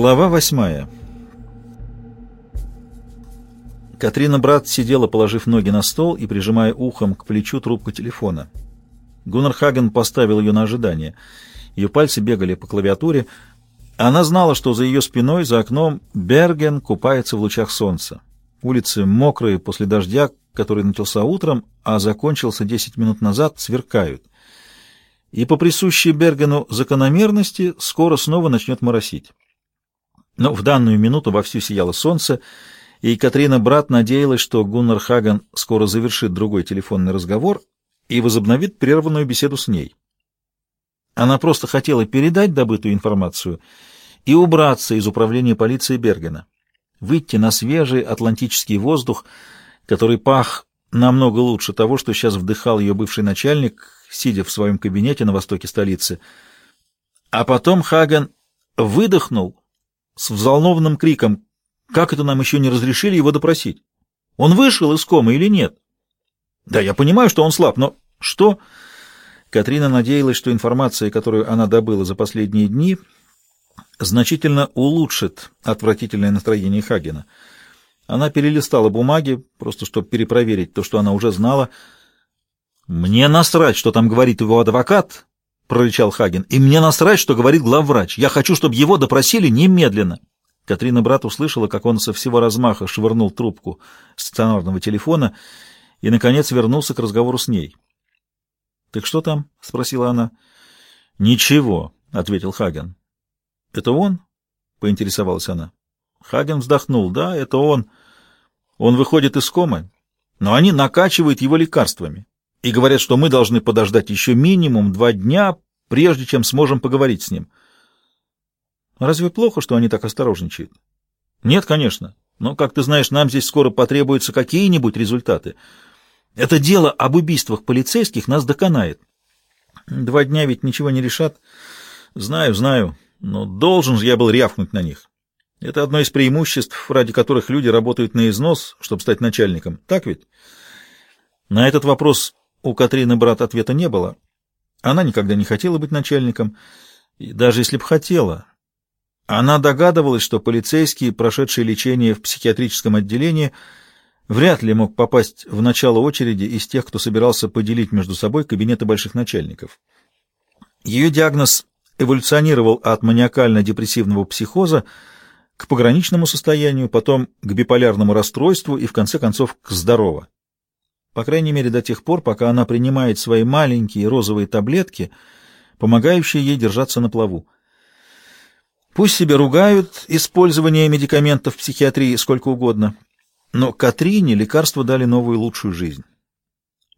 Глава восьмая. Катрина Брат сидела, положив ноги на стол и прижимая ухом к плечу трубку телефона. Гуннар Хаген поставил ее на ожидание. Ее пальцы бегали по клавиатуре. Она знала, что за ее спиной, за окном, Берген купается в лучах солнца. Улицы мокрые после дождя, который начался утром, а закончился десять минут назад, сверкают. И по присущей Бергену закономерности скоро снова начнет моросить. Но в данную минуту вовсю сияло солнце, и Катрина Брат надеялась, что Гуннар Хаген скоро завершит другой телефонный разговор и возобновит прерванную беседу с ней. Она просто хотела передать добытую информацию и убраться из управления полиции Бергена, выйти на свежий атлантический воздух, который пах намного лучше того, что сейчас вдыхал ее бывший начальник, сидя в своем кабинете на востоке столицы. А потом Хаген выдохнул с взволнованным криком. Как это нам еще не разрешили его допросить? Он вышел из комы или нет? Да, я понимаю, что он слаб, но что? Катрина надеялась, что информация, которую она добыла за последние дни, значительно улучшит отвратительное настроение Хагена. Она перелистала бумаги, просто чтобы перепроверить то, что она уже знала. «Мне насрать, что там говорит его адвокат», прорычал Хаген. «И мне насрать, что говорит главврач. Я хочу, чтобы его допросили немедленно». Катрина брат услышала, как он со всего размаха швырнул трубку стационарного телефона и, наконец, вернулся к разговору с ней. «Так что там?» — спросила она. «Ничего», — ответил Хаген. «Это он?» — поинтересовалась она. Хаген вздохнул. «Да, это он. Он выходит из комы, но они накачивают его лекарствами и говорят, что мы должны подождать еще минимум два дня, прежде чем сможем поговорить с ним. Разве плохо, что они так осторожничают? Нет, конечно. Но, как ты знаешь, нам здесь скоро потребуются какие-нибудь результаты. Это дело об убийствах полицейских нас доконает. Два дня ведь ничего не решат. Знаю, знаю, но должен же я был рявкнуть на них. Это одно из преимуществ, ради которых люди работают на износ, чтобы стать начальником. Так ведь? На этот вопрос у Катрины брат ответа не было. Она никогда не хотела быть начальником, даже если бы хотела. Она догадывалась, что полицейский, прошедший лечение в психиатрическом отделении, вряд ли мог попасть в начало очереди из тех, кто собирался поделить между собой кабинеты больших начальников. Ее диагноз эволюционировал от маниакально-депрессивного психоза к пограничному состоянию, потом к биполярному расстройству и, в конце концов, к здорово. По крайней мере, до тех пор, пока она принимает свои маленькие розовые таблетки, помогающие ей держаться на плаву. Пусть себе ругают использование медикаментов в психиатрии сколько угодно, но Катрине лекарства дали новую лучшую жизнь.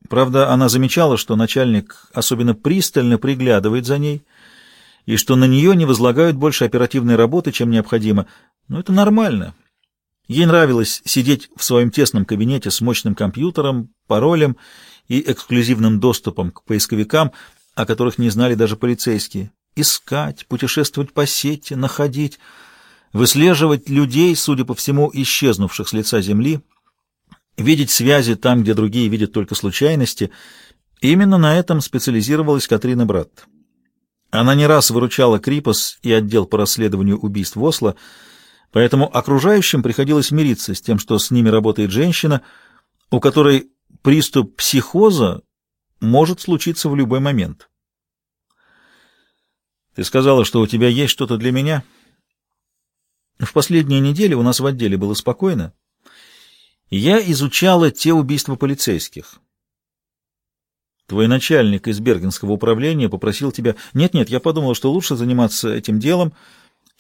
Правда, она замечала, что начальник особенно пристально приглядывает за ней, и что на нее не возлагают больше оперативной работы, чем необходимо. Но это нормально. Ей нравилось сидеть в своем тесном кабинете с мощным компьютером, паролем и эксклюзивным доступом к поисковикам, о которых не знали даже полицейские. Искать, путешествовать по сети, находить, выслеживать людей, судя по всему, исчезнувших с лица земли, видеть связи там, где другие видят только случайности. Именно на этом специализировалась Катрина Брат. Она не раз выручала Крипос и отдел по расследованию убийств в Осло, Поэтому окружающим приходилось мириться с тем, что с ними работает женщина, у которой приступ психоза может случиться в любой момент. Ты сказала, что у тебя есть что-то для меня? В последние недели у нас в отделе было спокойно. Я изучала те убийства полицейских. Твой начальник из Бергенского управления попросил тебя... Нет-нет, я подумал, что лучше заниматься этим делом, —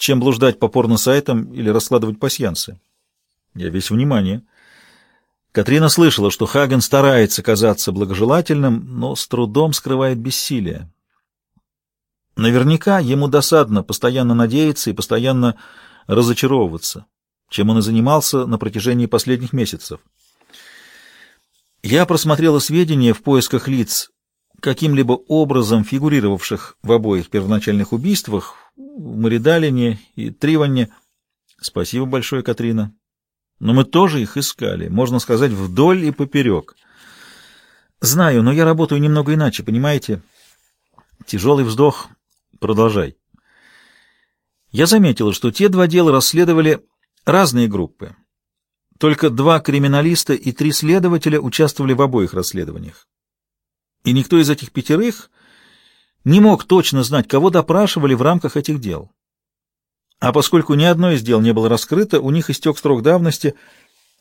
чем блуждать по порно-сайтам или раскладывать пасьянсы. Я весь внимание. Катрина слышала, что Хаген старается казаться благожелательным, но с трудом скрывает бессилие. Наверняка ему досадно постоянно надеяться и постоянно разочаровываться, чем он и занимался на протяжении последних месяцев. Я просмотрела сведения в поисках лиц, каким-либо образом фигурировавших в обоих первоначальных убийствах, Маридалине и Триванне. Спасибо большое, Катрина. Но мы тоже их искали, можно сказать, вдоль и поперек. Знаю, но я работаю немного иначе, понимаете? Тяжелый вздох. Продолжай. Я заметила, что те два дела расследовали разные группы. Только два криминалиста и три следователя участвовали в обоих расследованиях. И никто из этих пятерых не мог точно знать, кого допрашивали в рамках этих дел. А поскольку ни одно из дел не было раскрыто, у них истек срок давности,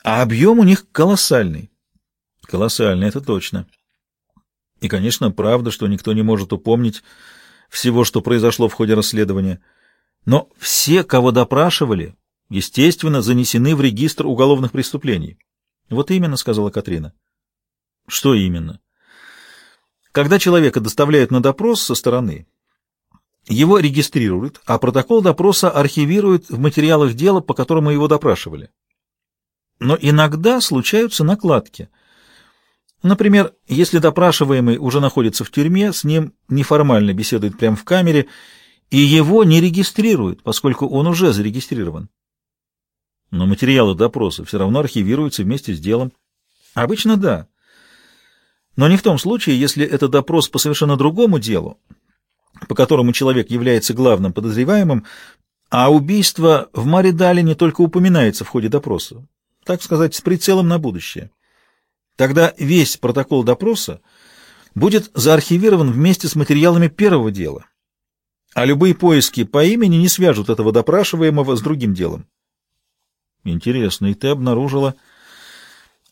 а объем у них колоссальный. Колоссальный, это точно. И, конечно, правда, что никто не может упомнить всего, что произошло в ходе расследования. Но все, кого допрашивали, естественно, занесены в регистр уголовных преступлений. Вот именно, сказала Катрина. Что именно? Когда человека доставляют на допрос со стороны, его регистрируют, а протокол допроса архивируют в материалах дела, по которому его допрашивали. Но иногда случаются накладки. Например, если допрашиваемый уже находится в тюрьме, с ним неформально беседуют прямо в камере, и его не регистрируют, поскольку он уже зарегистрирован. Но материалы допроса все равно архивируются вместе с делом. Обычно да. Но не в том случае, если это допрос по совершенно другому делу, по которому человек является главным подозреваемым, а убийство в Маридале не только упоминается в ходе допроса, так сказать, с прицелом на будущее. Тогда весь протокол допроса будет заархивирован вместе с материалами первого дела, а любые поиски по имени не свяжут этого допрашиваемого с другим делом. Интересно, и ты обнаружила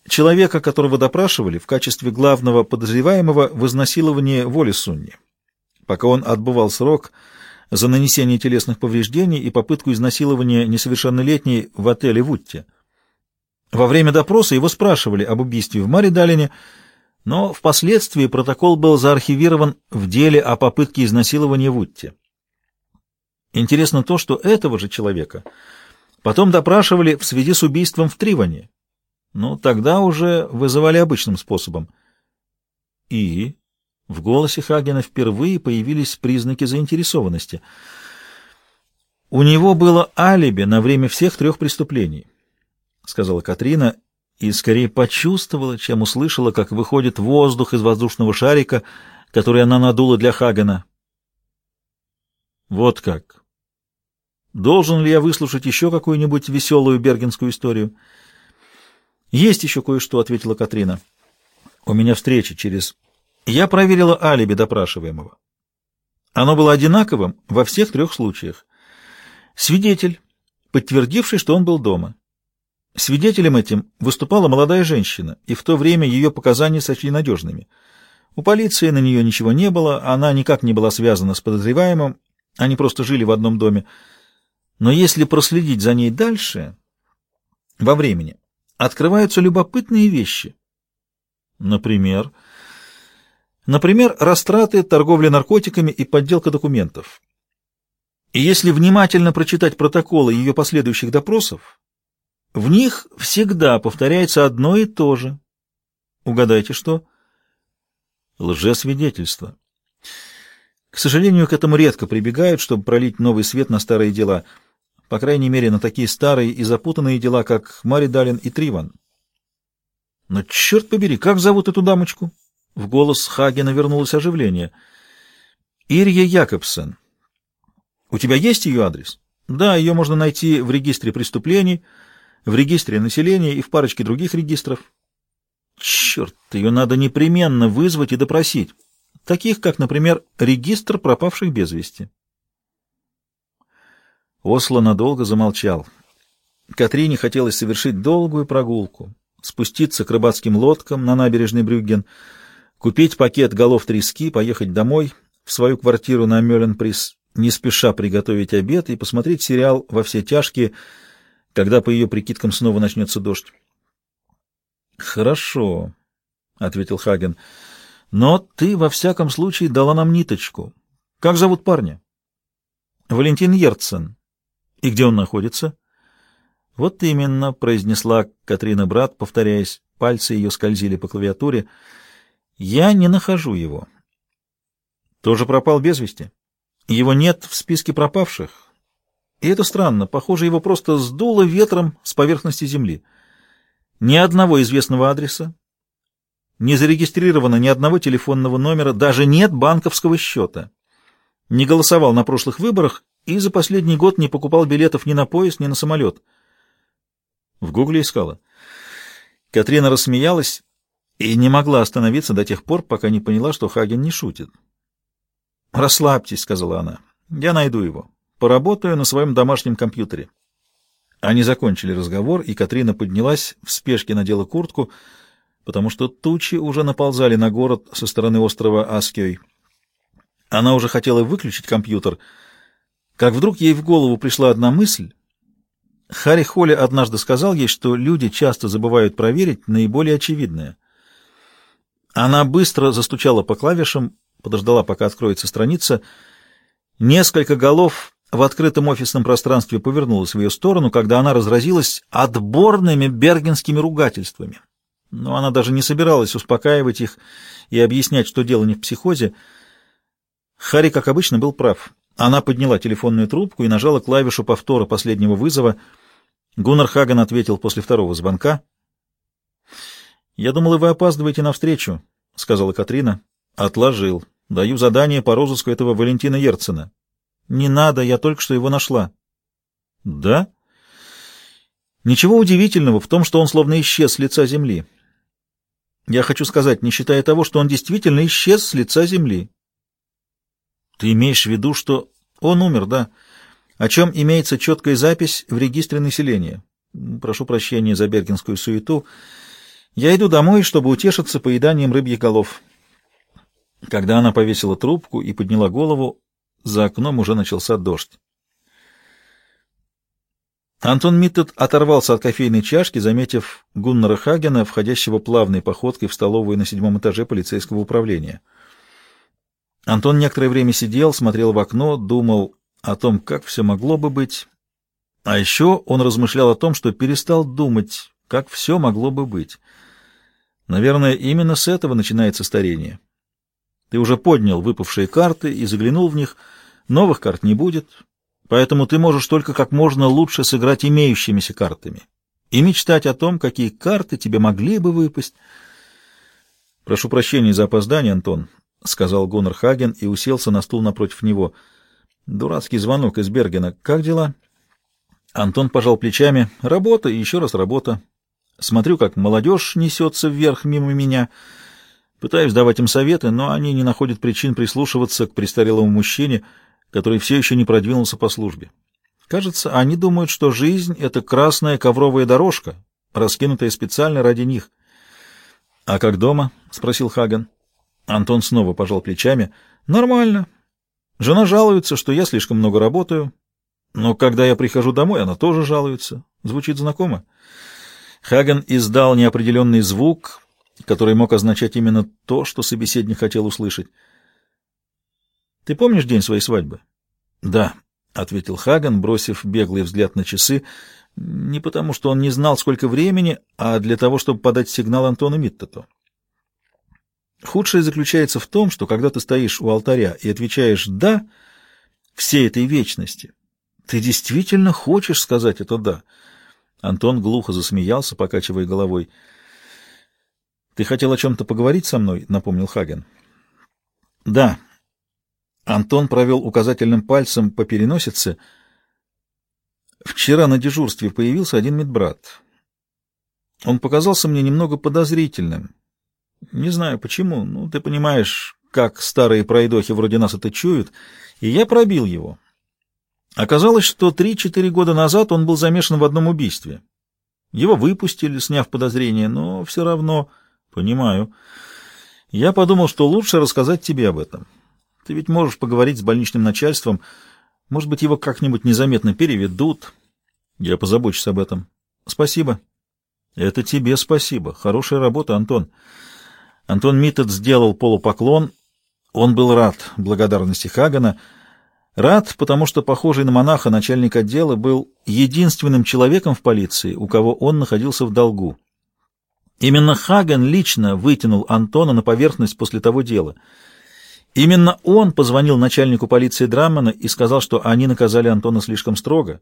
человека, которого допрашивали в качестве главного подозреваемого в изнасиловании воли Сунни пока он отбывал срок за нанесение телесных повреждений и попытку изнасилования несовершеннолетней в отеле Вутте. Во время допроса его спрашивали об убийстве в Маридалине, но впоследствии протокол был заархивирован в деле о попытке изнасилования в Утте. Интересно то, что этого же человека потом допрашивали в связи с убийством в Триване, но тогда уже вызывали обычным способом. И в голосе Хагена впервые появились признаки заинтересованности. «У него было алиби на время всех трех преступлений», — сказала Катрина, и скорее почувствовала, чем услышала, как выходит воздух из воздушного шарика, который она надула для Хагена. «Вот как. Должен ли я выслушать еще какую-нибудь веселую бергенскую историю?» «Есть еще кое-что», — ответила Катрина. «У меня встреча через я проверила алиби допрашиваемого. Оно было одинаковым во всех трех случаях. Свидетель, подтвердивший, что он был дома. Свидетелем этим выступала молодая женщина, и в то время ее показания сочли надежными. У полиции на нее ничего не было, она никак не была связана с подозреваемым, они просто жили в одном доме. Но если проследить за ней дальше, во времени, открываются любопытные вещи. Например, Например, растраты, торговля наркотиками и подделка документов. И если внимательно прочитать протоколы ее последующих допросов, в них всегда повторяется одно и то же. Угадайте, что? Лжесвидетельство. К сожалению, к этому редко прибегают, чтобы пролить новый свет на старые дела, по крайней мере, на такие старые и запутанные дела, как Мари Далин и Триван. Но черт побери, как зовут эту дамочку? В голос Хагена вернулось оживление. «Ирья Якобсен. У тебя есть ее адрес?» «Да, ее можно найти в регистре преступлений, в регистре населения и в парочке других регистров». «Черт, ее надо непременно вызвать и допросить, таких как, например, регистр пропавших без вести». Осло надолго замолчал. Катрине хотелось совершить долгую прогулку, спуститься к рыбацким лодкам на набережной Брюгген, купить пакет голов трески, поехать домой, в свою квартиру на Мёленприс, не спеша приготовить обед и посмотреть сериал «Во все тяжкие», когда по ее прикидкам снова начнется дождь. «Хорошо», — ответил Хаген, — «но ты во всяком случае дала нам ниточку. Как зовут парня?» «Валентин Ерцен. И где он находится?» «Вот именно», — произнесла Катрина Брат, повторяясь, пальцы ее скользили по клавиатуре, — я не нахожу его. Тоже пропал без вести? Его нет в списке пропавших. И это странно. Похоже, его просто сдуло ветром с поверхности земли. Ни одного известного адреса, не зарегистрировано ни одного телефонного номера, даже нет банковского счета. Не голосовал на прошлых выборах и за последний год не покупал билетов ни на поезд, ни на самолет. В гугле искала. Катрина рассмеялась и не могла остановиться до тех пор, пока не поняла, что Хаген не шутит. «Расслабьтесь», — сказала она. «Я найду его. Поработаю на своем домашнем компьютере». Они закончили разговор, и Катрина поднялась, в спешке надела куртку, потому что тучи уже наползали на город со стороны острова Аскей. Она уже хотела выключить компьютер, как вдруг ей в голову пришла одна мысль. Харри Холли однажды сказал ей, что люди часто забывают проверить наиболее очевидное. Она быстро застучала по клавишам, подождала, пока откроется страница. Несколько голов в открытом офисном пространстве повернулось в ее сторону, когда она разразилась отборными бергенскими ругательствами. Но она даже не собиралась успокаивать их и объяснять, что дело не в психозе. Харри, как обычно, был прав. Она подняла телефонную трубку и нажала клавишу повтора последнего вызова. Гуннар Хаген ответил после второго звонка. «Я думала, вы опаздываете на встречу», — сказала Катрина. «Отложил. Даю задание по розыску этого Валентина Ерцена». «Не надо, я только что его нашла». «Да?» «Ничего удивительного в том, что он словно исчез с лица земли. Я хочу сказать, не считая того, что он действительно исчез с лица земли». «Ты имеешь в виду, что он умер, да? О чем имеется четкая запись в регистре населения? Прошу прощения за бергенскую суету. Я иду домой, чтобы утешиться поеданием рыбьих голов». Когда она повесила трубку и подняла голову, за окном уже начался дождь. Антон Миттед оторвался от кофейной чашки, заметив Гуннера Хагена, входящего плавной походкой в столовую на седьмом этаже полицейского управления. Антон некоторое время сидел, смотрел в окно, думал о том, как все могло бы быть. А еще он размышлял о том, что перестал думать, как все могло бы быть. Наверное, именно с этого начинается старение. Ты уже поднял выпавшие карты и заглянул в них. Новых карт не будет, поэтому ты можешь только как можно лучше сыграть имеющимися картами и мечтать о том, какие карты тебе могли бы выпасть. «Прошу прощения за опоздание, Антон», — сказал Гуннер Хаген и уселся на стул напротив него. «Дурацкий звонок из Бергена. Как дела?» Антон пожал плечами. «Работа и еще раз работа. Смотрю, как молодежь несется вверх мимо меня». Пытаюсь давать им советы, но они не находят причин прислушиваться к престарелому мужчине, который все еще не продвинулся по службе. Кажется, они думают, что жизнь — это красная ковровая дорожка, раскинутая специально ради них. — А как дома? — спросил Хаген. Антон снова пожал плечами. — Нормально. Жена жалуется, что я слишком много работаю. Но когда я прихожу домой, она тоже жалуется. Звучит знакомо. Хаген издал неопределенный звук, который мог означать именно то, что собеседник хотел услышать. «Ты помнишь день своей свадьбы?» «Да», — ответил Хаган, бросив беглый взгляд на часы, не потому что он не знал, сколько времени, а для того, чтобы подать сигнал Антону Миттету. Худшее заключается в том, что когда ты стоишь у алтаря и отвечаешь «да» всей этой вечности, ты действительно хочешь сказать это «да». Антон глухо засмеялся, покачивая головой. «Ты хотел о чем-то поговорить со мной?» — напомнил Хаген. «Да». Антон провел указательным пальцем по переносице. «Вчера на дежурстве появился один медбрат. Он показался мне немного подозрительным. Не знаю почему, ну, ты понимаешь, как старые пройдохи вроде нас это чуют, и я пробил его. Оказалось, что три-четыре года назад он был замешан в одном убийстве. Его выпустили, сняв подозрение, но все равно... Понимаю. Я подумал, что лучше рассказать тебе об этом. Ты ведь можешь поговорить с больничным начальством. Может быть, его как-нибудь незаметно переведут. Я позабочусь об этом. Спасибо. Это тебе спасибо. Хорошая работа, Антон. Антон Миттед сделал полупоклон. Он был рад благодарности Хагана. Рад, потому что, похожий на монаха, начальник отдела был единственным человеком в полиции, у кого он находился в долгу. Именно Хаген лично вытянул Антона на поверхность после того дела. Именно он позвонил начальнику полиции Драммана и сказал, что они наказали Антона слишком строго,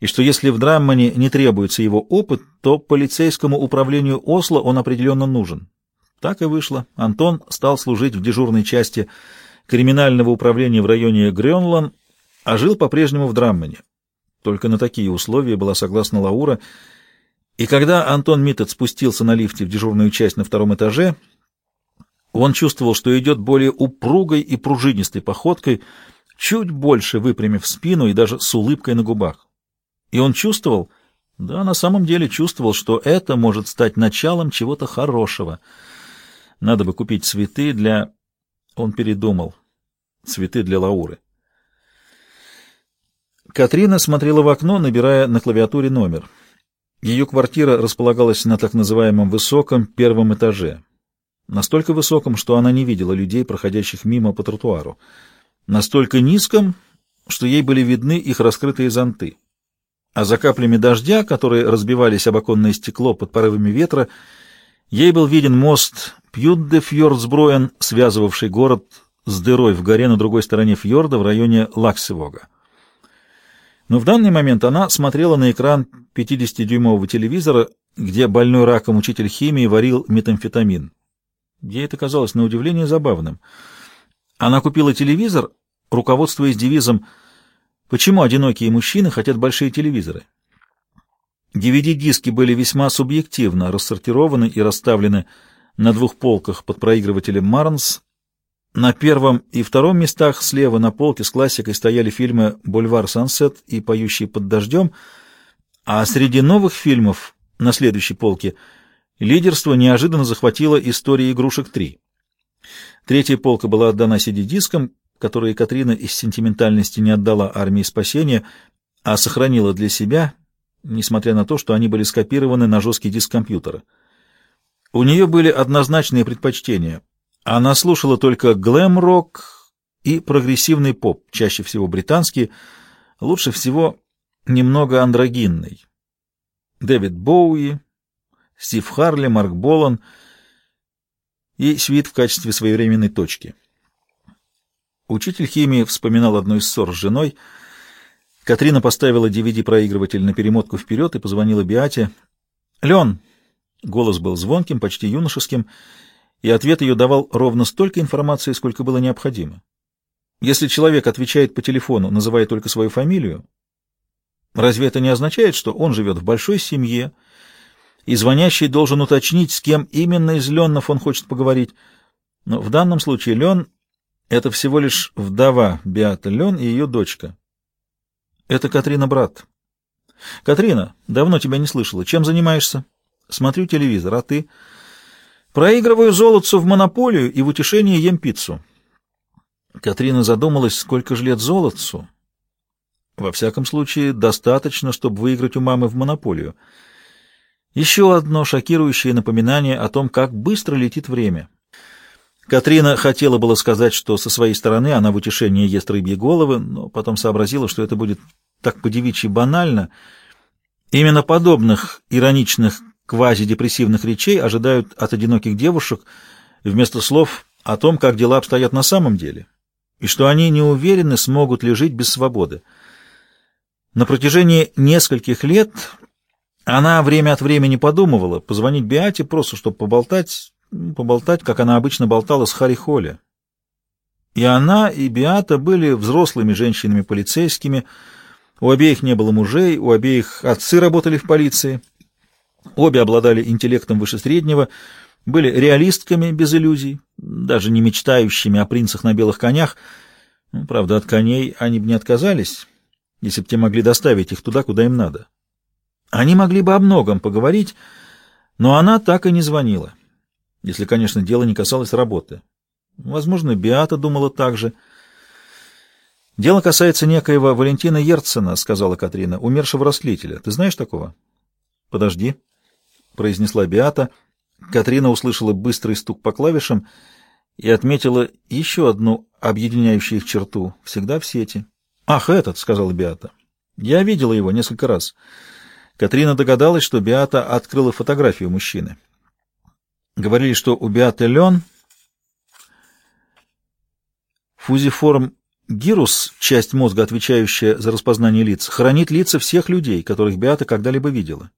и что если в Драммане не требуется его опыт, то полицейскому управлению Осло он определенно нужен. Так и вышло. Антон стал служить в дежурной части криминального управления в районе Грёнлан, а жил по-прежнему в Драммене. Только на такие условия была согласна Лаура, и когда Антон Миттед спустился на лифте в дежурную часть на втором этаже, он чувствовал, что идет более упругой и пружинистой походкой, чуть больше выпрямив спину и даже с улыбкой на губах. И он чувствовал, да, на самом деле чувствовал, что это может стать началом чего-то хорошего. Надо бы купить цветы для... Он передумал. Цветы для Лауры. Катрина смотрела в окно, набирая на клавиатуре номер. Ее квартира располагалась на так называемом высоком первом этаже. Настолько высоком, что она не видела людей, проходящих мимо по тротуару. Настолько низком, что ей были видны их раскрытые зонты. А за каплями дождя, которые разбивались об оконное стекло под порывами ветра, ей был виден мост Пьюдде-Фьордсброен, связывавший город с дырой в горе на другой стороне фьорда в районе Лаксевога. Но в данный момент она смотрела на экран 50-дюймового телевизора, где больной раком учитель химии варил метамфетамин. Ей это казалось на удивление забавным. Она купила телевизор, руководствуясь девизом «Почему одинокие мужчины хотят большие телевизоры?» DVD-диски были весьма субъективно рассортированы и расставлены на двух полках под проигрывателем Марнс, на первом и втором местах слева на полке с классикой стояли фильмы «Бульвар Сансет» и «Поющие под дождем», а среди новых фильмов на следующей полке лидерство неожиданно захватило «История игрушек 3». Третья полка была отдана CD-дискам, которые Катрина из сентиментальности не отдала армии спасения, а сохранила для себя, несмотря на то, что они были скопированы на жесткий диск компьютера. У нее были однозначные предпочтения — она слушала только глэм-рок и прогрессивный поп, чаще всего британский, лучше всего немного андрогинный. Дэвид Боуи, Стив Харли, Марк Болан и свит в качестве своевременной точки. Учитель химии вспоминал одну из ссор с женой. Катрина поставила DVD-проигрыватель на перемотку вперед и позвонила Биате. «Лен!» — голос был звонким, почти юношеским — и ответ ее давал ровно столько информации, сколько было необходимо. Если человек отвечает по телефону, называя только свою фамилию, разве это не означает, что он живет в большой семье, и звонящий должен уточнить, с кем именно из Леннов он хочет поговорить? Но в данном случае Лен — это всего лишь вдова Беата Лен и ее дочка. Это Катрина брат. Катрина, давно тебя не слышала. Чем занимаешься? Смотрю телевизор, а ты... Проигрываю золотцу в монополию и в утешение ем пиццу. Катрина задумалась, сколько же лет золотцу. Во всяком случае, достаточно, чтобы выиграть у мамы в монополию. Еще одно шокирующее напоминание о том, как быстро летит время. Катрина хотела было сказать, что со своей стороны она в утешение ест рыбьи головы, но потом сообразила, что это будет так подевичьи банально. Именно подобных ироничных квазидепрессивных речей ожидают от одиноких девушек вместо слов о том, как дела обстоят на самом деле, и что они не уверены, смогут ли жить без свободы. На протяжении нескольких лет она время от времени подумывала позвонить Биате просто, чтобы поболтать, поболтать, как она обычно болтала с Харри Холли. И она, и Биата были взрослыми женщинами-полицейскими, у обеих не было мужей, у обеих отцы работали в полиции, Обе обладали интеллектом выше среднего, были реалистками без иллюзий, даже не мечтающими о принцах на белых конях. Ну, правда, от коней они бы не отказались, если бы те могли доставить их туда, куда им надо. Они могли бы о многом поговорить, но она так и не звонила, если, конечно, дело не касалось работы. Возможно, Биата думала так же. «Дело касается некоего Валентина Ерцена», — сказала Катрина, — «умершего растлителя. Ты знаешь такого?» «Подожди», — произнесла Биата. Катрина услышала быстрый стук по клавишам и отметила еще одну объединяющую их черту — всегда в сети. «Ах, этот!» — сказала Биата. «Я видела его несколько раз». Катрина догадалась, что Биата открыла фотографию мужчины. Говорили, что у Биаты Лен фузиформ гирус, часть мозга, отвечающая за распознание лиц, хранит лица всех людей, которых Биата когда-либо видела.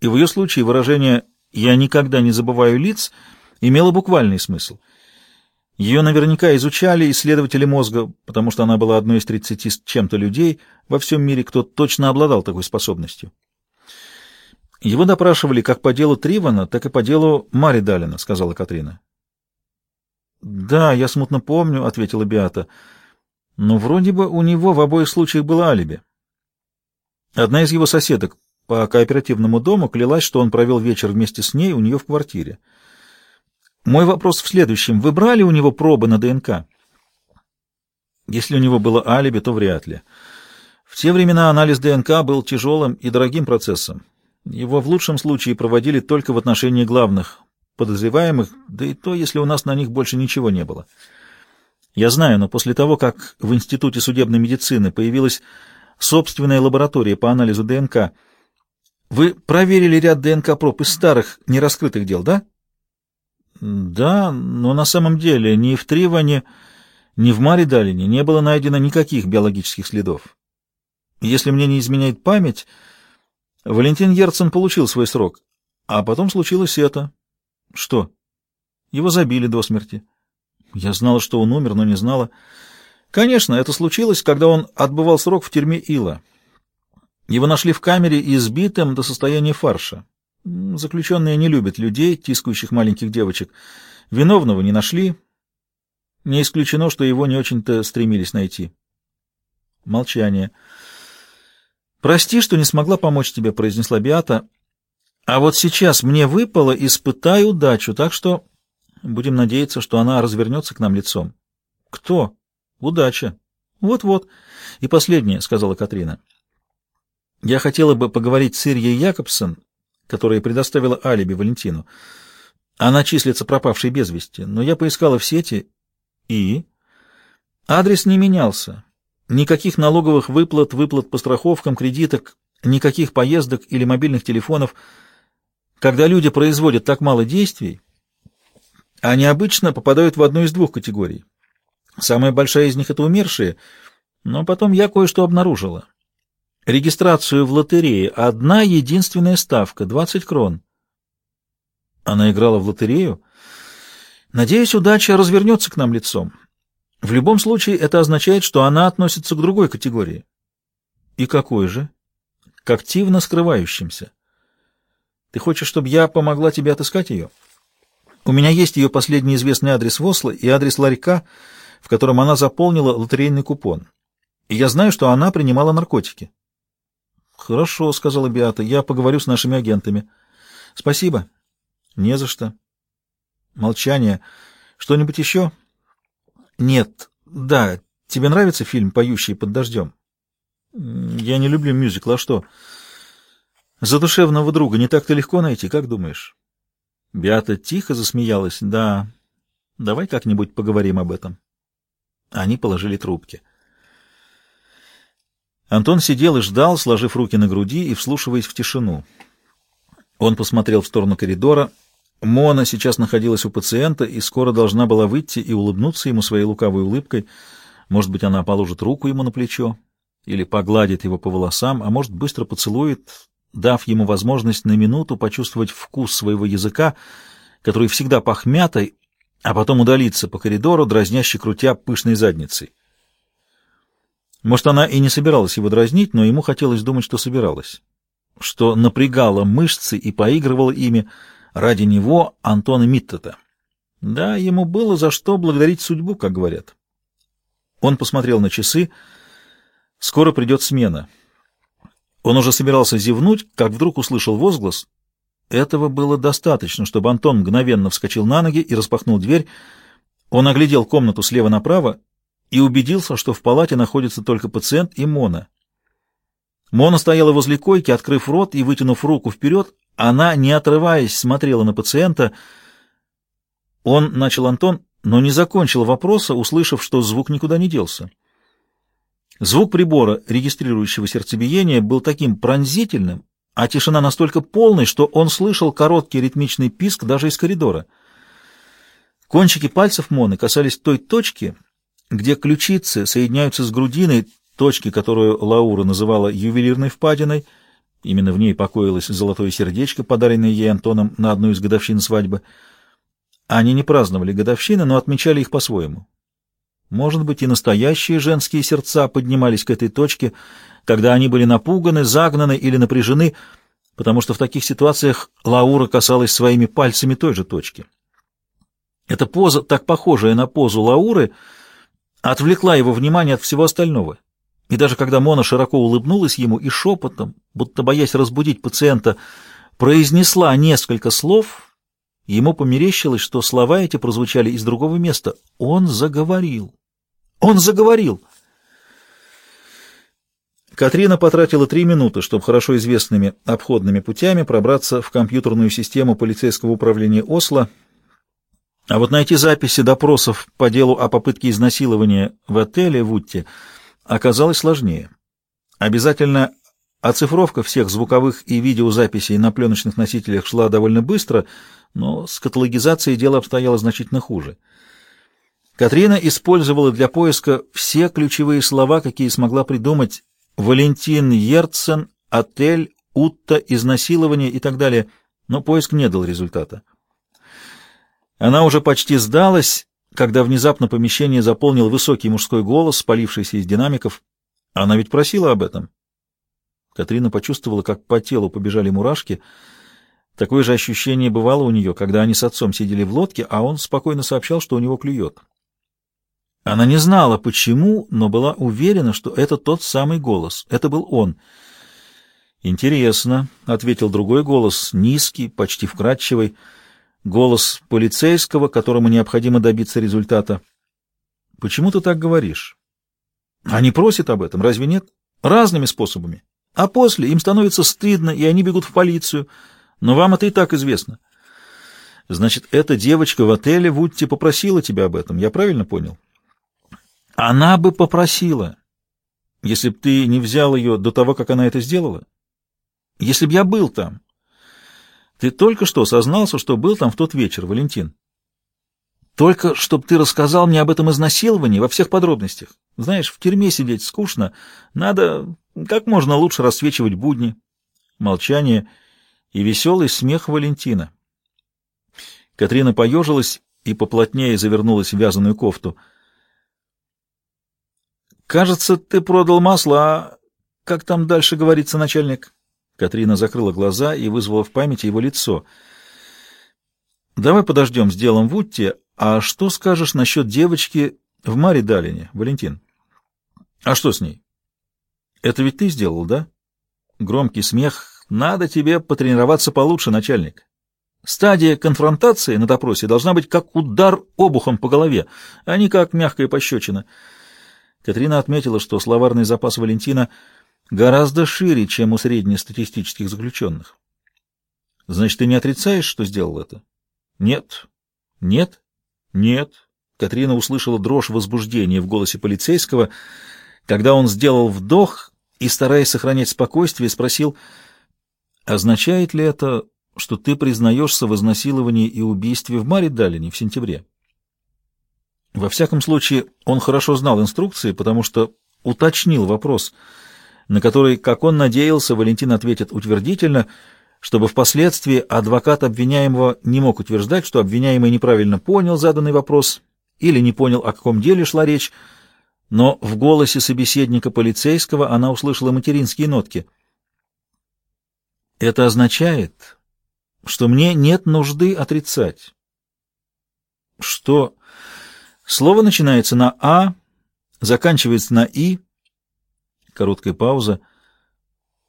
И в ее случае выражение «я никогда не забываю лиц» имело буквальный смысл. Ее наверняка изучали исследователи мозга, потому что она была одной из тридцати с чем-то людей во всем мире, кто точно обладал такой способностью. Его допрашивали как по делу Тривана, так и по делу Мари Далина, сказала Катрина. Да, я смутно помню, ответила Биата. Но вроде бы у него в обоих случаях было алиби. Одна из его соседок по кооперативному дому клялась, что он провел вечер вместе с ней у нее в квартире. Мой вопрос в следующем. Вы брали у него пробы на ДНК? Если у него было алиби, то вряд ли. В те времена анализ ДНК был тяжелым и дорогим процессом. Его в лучшем случае проводили только в отношении главных подозреваемых, да и то, если у нас на них больше ничего не было. Я знаю, но после того, как в Институте судебной медицины появилась собственная лаборатория по анализу ДНК, вы проверили ряд ДНК-проб из старых нераскрытых дел, да? Да, но на самом деле ни в Триване, ни в Маридалине не было найдено никаких биологических следов. Если мне не изменяет память, Валентин Ерцен получил свой срок, а потом случилось это. Что? Его забили до смерти. Я знала, что он умер, но не знала. Конечно, это случилось, когда он отбывал срок в тюрьме Ила. Его нашли в камере избитым до состояния фарша. Заключенные не любят людей, тискающих маленьких девочек. Виновного не нашли. Не исключено, что его не очень-то стремились найти. Молчание. «Прости, что не смогла помочь тебе», — произнесла Биата. «А вот сейчас мне выпало испытай удачу, так что будем надеяться, что она развернется к нам лицом». «Кто?» «Удача». «Вот-вот. И последнее», — сказала Катрина. «Я хотела бы поговорить с Ирьей Якобсон, которая предоставила алиби Валентину. Она числится пропавшей без вести, но я поискала в сети и... Адрес не менялся. Никаких налоговых выплат, выплат по страховкам, кредиток, никаких поездок или мобильных телефонов. Когда люди производят так мало действий, они обычно попадают в одну из двух категорий. Самая большая из них — это умершие, но потом я кое-что обнаружила. Регистрацию в лотерее — одна единственная ставка — 20 крон. Она играла в лотерею. Надеюсь, удача развернется к нам лицом. В любом случае, это означает, что она относится к другой категории. И какой же? К активно скрывающимся. Ты хочешь, чтобы я помогла тебе отыскать ее? У меня есть ее последний известный адрес в Осло и адрес ларька, в котором она заполнила лотерейный купон. И я знаю, что она принимала наркотики. Хорошо, сказала Биата. Я поговорю с нашими агентами. Спасибо. Не за что. Молчание. Что-нибудь еще? Нет. Да. Тебе нравится фильм «Поющий под дождем»? Я не люблю мюзикл, а что? Задушевного друга не так-то легко найти, как думаешь? Биата тихо засмеялась. Да, давай как-нибудь поговорим об этом. Они положили трубки. Антон сидел и ждал, сложив руки на груди и вслушиваясь в тишину. Он посмотрел в сторону коридора. Мона сейчас находилась у пациента и скоро должна была выйти и улыбнуться ему своей лукавой улыбкой. Может быть, она положит руку ему на плечо или погладит его по волосам, а может, быстро поцелует, дав ему возможность на минуту почувствовать вкус своего языка, который всегда пах мятой, а потом удалиться по коридору, дразняще крутя пышной задницей. Может, она и не собиралась его дразнить, но ему хотелось думать, что собиралась, что напрягала мышцы и поигрывала ими ради него Антона Миттета. Да, ему было за что благодарить судьбу, как говорят. Он посмотрел на часы. Скоро придет смена. Он уже собирался зевнуть, как вдруг услышал возглас. Этого было достаточно, чтобы Антон мгновенно вскочил на ноги и распахнул дверь. Он оглядел комнату слева направо и убедился, что в палате находится только пациент и Мона. Мона стояла возле койки, открыв рот и вытянув руку вперед. Она, не отрываясь, смотрела на пациента. Он, начал Антон, но не закончил вопроса, услышав, что звук никуда не делся. Звук прибора, регистрирующего сердцебиение, был таким пронзительным, а тишина настолько полной, что он слышал короткий ритмичный писк даже из коридора. Кончики пальцев Моны касались той точки, где ключицы соединяются с грудиной, точки, которую Лаура называла ювелирной впадиной, именно в ней покоилось золотое сердечко, подаренное ей Антоном на одну из годовщин свадьбы. Они не праздновали годовщины, но отмечали их по-своему. Может быть, и настоящие женские сердца поднимались к этой точке, когда они были напуганы, загнаны или напряжены, потому что в таких ситуациях Лаура касалась своими пальцами той же точки. Эта поза, так похожая на позу Лауры, отвлекла его внимание от всего остального. И даже когда Мона широко улыбнулась ему и шепотом, будто боясь разбудить пациента, произнесла несколько слов, ему померещилось, что слова эти прозвучали из другого места. Он заговорил. Он заговорил. Катрина потратила три минуты, чтобы хорошо известными обходными путями пробраться в компьютерную систему полицейского управления Осло, а вот найти записи допросов по делу о попытке изнасилования в отеле в Утте оказалось сложнее. Обязательно оцифровка всех звуковых и видеозаписей на пленочных носителях шла довольно быстро, но с каталогизацией дело обстояло значительно хуже. Катрина использовала для поиска все ключевые слова, какие смогла придумать Валентин Ерцен, отель, Утта, изнасилование и так далее, но поиск не дал результата. Она уже почти сдалась, когда внезапно помещение заполнил высокий мужской голос, спалившийся из динамиков. Она ведь просила об этом. Катрина почувствовала, как по телу побежали мурашки. Такое же ощущение бывало у нее, когда они с отцом сидели в лодке, а он спокойно сообщал, что у него клюет. Она не знала, почему, но была уверена, что это тот самый голос. Это был он. «Интересно», — ответил другой голос, низкий, почти вкрадчивый, голос полицейского, которому необходимо добиться результата. «Почему ты так говоришь?» «Они просят об этом, разве нет? Разными способами. А после им становится стыдно, и они бегут в полицию. Но вам это и так известно». «Значит, эта девочка в отеле в Утте попросила тебя об этом, я правильно понял?» Она бы попросила, если б ты не взял ее до того, как она это сделала. Если б я был там. Ты только что сознался, что был там в тот вечер, Валентин. Только чтобы ты рассказал мне об этом изнасиловании во всех подробностях. Знаешь, в тюрьме сидеть скучно. Надо как можно лучше рассвечивать будни. Молчание и веселый смех Валентина. Катрина поежилась и поплотнее завернулась в вязаную кофту — «Кажется, ты продал масло, а как там дальше говорится, начальник?» Катрина закрыла глаза и вызвала в памяти его лицо. «Давай подождем с делом в Утте. А что скажешь насчет девочки в Маре Далине, Валентин?» «А что с ней?» «Это ведь ты сделал, да?» Громкий смех. «Надо тебе потренироваться получше, начальник». Стадия конфронтации на допросе должна быть как удар обухом по голове, а не как мягкая пощечина. Катрина отметила, что словарный запас Валентина гораздо шире, чем у среднестатистических заключенных. Значит, ты не отрицаешь, что сделал это? Нет. Нет? Нет. Катрина услышала дрожь возбуждения в голосе полицейского, когда он сделал вдох и, стараясь сохранять спокойствие, спросил, означает ли это, что ты признаешься в изнасиловании и убийстве в Маридалине в сентябре? Во всяком случае, он хорошо знал инструкции, потому что уточнил вопрос, на который, как он надеялся, Валентин ответит утвердительно, чтобы впоследствии адвокат обвиняемого не мог утверждать, что обвиняемый неправильно понял заданный вопрос или не понял, о каком деле шла речь, но в голосе собеседника полицейского она услышала материнские нотки. «Это означает, что мне нет нужды отрицать». «Что?» Слово начинается на «а», заканчивается на «и». Короткая пауза.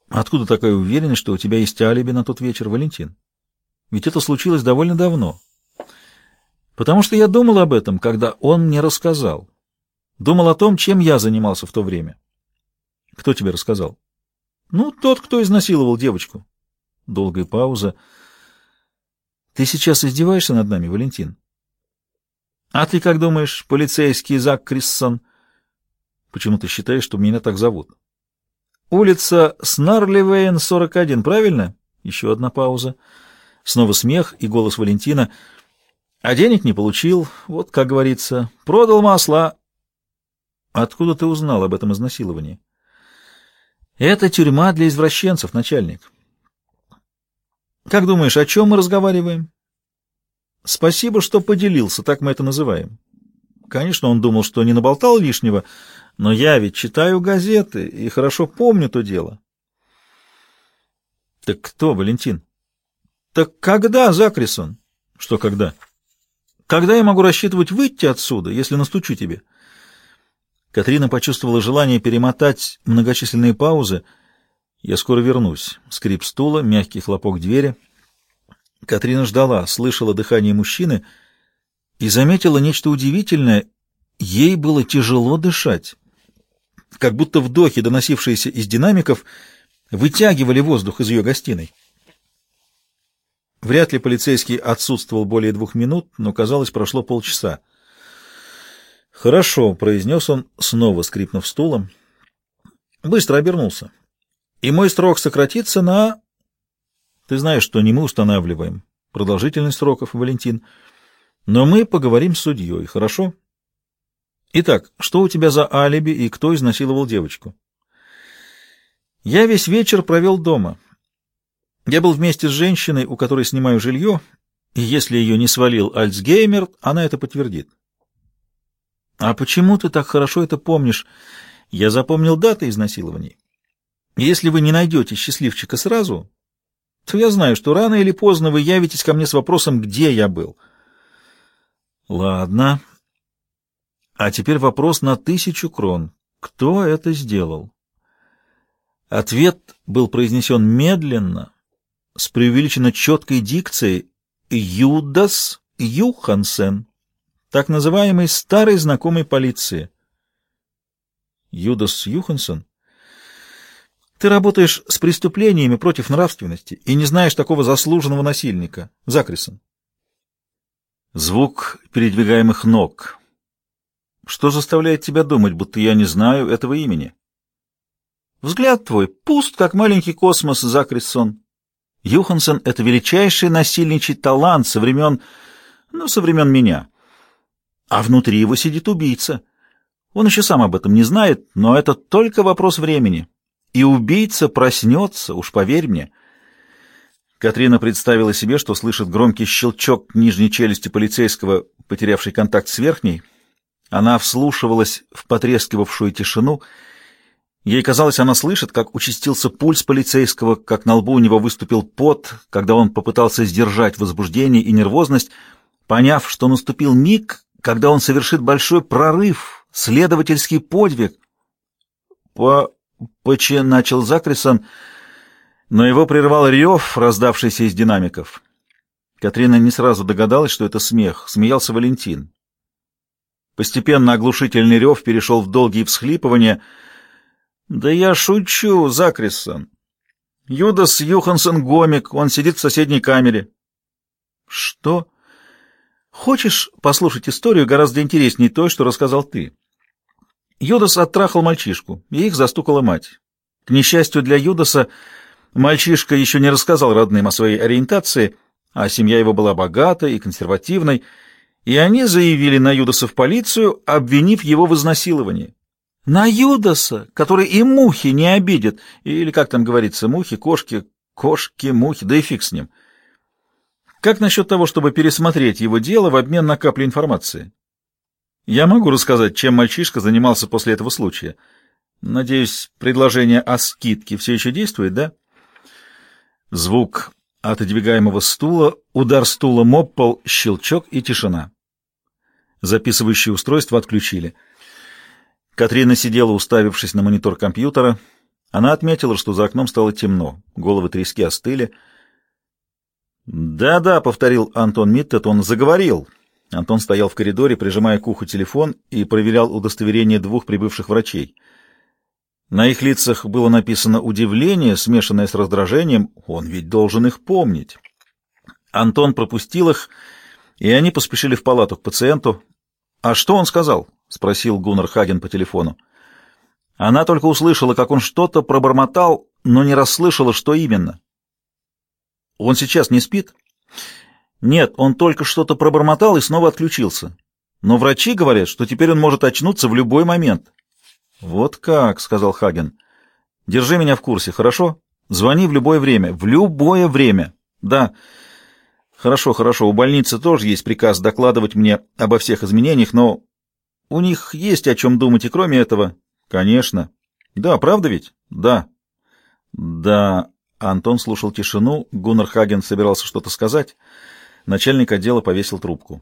Откуда такая уверенность, что у тебя есть алиби на тот вечер, Валентин? Ведь это случилось довольно давно. Потому что я думал об этом, когда он мне рассказал. Думал о том, чем я занимался в то время. Кто тебе рассказал? Ну, тот, кто изнасиловал девочку. Долгая пауза. Ты сейчас издеваешься над нами, Валентин? А ты как думаешь, полицейский Зак Криссон? Почему ты считаешь, что меня так зовут? Улица Снарливейн, 41, правильно? Еще одна пауза. Снова смех и голос Валентина. А денег не получил, вот, как говорится, продал масла. Откуда ты узнал об этом изнасиловании? Это тюрьма для извращенцев, начальник. Как думаешь, о чем мы разговариваем? Спасибо, что поделился, так мы это называем. Конечно, он думал, что не наболтал лишнего, но я ведь читаю газеты и хорошо помню то дело. Так кто, Валентин? Так когда, Закрисон? Что когда? Когда я могу рассчитывать выйти отсюда, если настучу тебе? Катрина почувствовала желание перемотать многочисленные паузы. Я скоро вернусь. Скрип стула, мягкий хлопок двери. Катрина ждала, слышала дыхание мужчины и заметила нечто удивительное. Ей было тяжело дышать. Как будто вдохи, доносившиеся из динамиков, вытягивали воздух из ее гостиной. Вряд ли полицейский отсутствовал более двух минут, но, казалось, прошло полчаса. «Хорошо», — произнес он, снова скрипнув стулом. Быстро обернулся. «И мой срок сократится на...» «Ты знаешь, что не мы устанавливаем продолжительность сроков, Валентин, но мы поговорим с судьей, хорошо?» «Итак, что у тебя за алиби и кто изнасиловал девочку?» Я весь вечер провел дома. Я был вместе с женщиной, у которой снимаю жилье, и если ее не свалил Альцгеймер, она это подтвердит. А почему ты так хорошо это помнишь? Я запомнил даты изнасилований. Если вы не найдете счастливчика сразу, то я знаю, что рано или поздно вы явитесь ко мне с вопросом, где я был. Ладно. А теперь вопрос на тысячу крон. Кто это сделал? Ответ был произнесен медленно, с преувеличенно четкой дикцией «Юдас Юхансен», так называемый старый знакомый полиции. Юдас Юхансон? Ты работаешь с преступлениями против нравственности и не знаешь такого заслуженного насильника. Закрисон. Звук передвигаемых ног. Что заставляет тебя думать, будто я не знаю этого имени? Взгляд твой пуст, как маленький космос, Закриссон. Юхансон — это величайший насильничий талант со времен... ну, со времен меня. А внутри его сидит убийца. Он еще сам об этом не знает, но это только вопрос времени. И убийца проснется, уж поверь мне. Катрина представила себе, что слышит громкий щелчок нижней челюсти полицейского, потерявший контакт с верхней. Она вслушивалась в потрескивавшую тишину — Ей казалось, она слышит, как участился пульс полицейского, как на лбу у него выступил пот, когда он попытался сдержать возбуждение и нервозность, поняв, что наступил миг, когда он совершит большой прорыв, следовательский подвиг. «По... поче...» — начал Закрисон, но его прервал рев, раздавшийся из динамиков. Катрина не сразу догадалась, что это смех. Смеялся Валентин. Постепенно оглушительный рев перешел в долгие всхлипывания — «Да я шучу, Закриссон. Юдас Юхансон гомик, он сидит в соседней камере». «Что? Хочешь послушать историю гораздо интереснее той, что рассказал ты?» Юдас оттрахал мальчишку, и их застукала мать. К несчастью для Юдаса, мальчишка еще не рассказал родным о своей ориентации, а семья его была богатой и консервативной, и они заявили на Юдаса в полицию, обвинив его в изнасиловании. На Юдаса, который и мухи не обидит, или, как там говорится, мухи, кошки, кошки, мухи, да и фиг с ним. Как насчет того, чтобы пересмотреть его дело в обмен на капли информации? Я могу рассказать, чем мальчишка занимался после этого случая. Надеюсь, предложение о скидке все еще действует, да? Звук отодвигаемого стула, удар стула об щелчок и тишина. Записывающее устройство отключили. Катрина сидела, уставившись на монитор компьютера. Она отметила, что за окном стало темно, головы трески остыли. «Да-да», — повторил Антон Миттет, — «он заговорил». Антон стоял в коридоре, прижимая к уху телефон и проверял удостоверение двух прибывших врачей. На их лицах было написано удивление, смешанное с раздражением. Он ведь должен их помнить. Антон пропустил их, и они поспешили в палату к пациенту. «А что он сказал?» — спросил Гуннар Хаген по телефону. Она только услышала, как он что-то пробормотал, но не расслышала, что именно. «Он сейчас не спит?» «Нет, он только что-то пробормотал и снова отключился. Но врачи говорят, что теперь он может очнуться в любой момент». «Вот как», — сказал Хаген. «Держи меня в курсе, хорошо? Звони в любое время. В любое время. Да». Хорошо, хорошо, у больницы тоже есть приказ докладывать мне обо всех изменениях, но у них есть о чем думать и кроме этого. Конечно. Да, правда ведь? Да. Да. Антон слушал тишину, Гуннар Хаген собирался что-то сказать. Начальник отдела повесил трубку.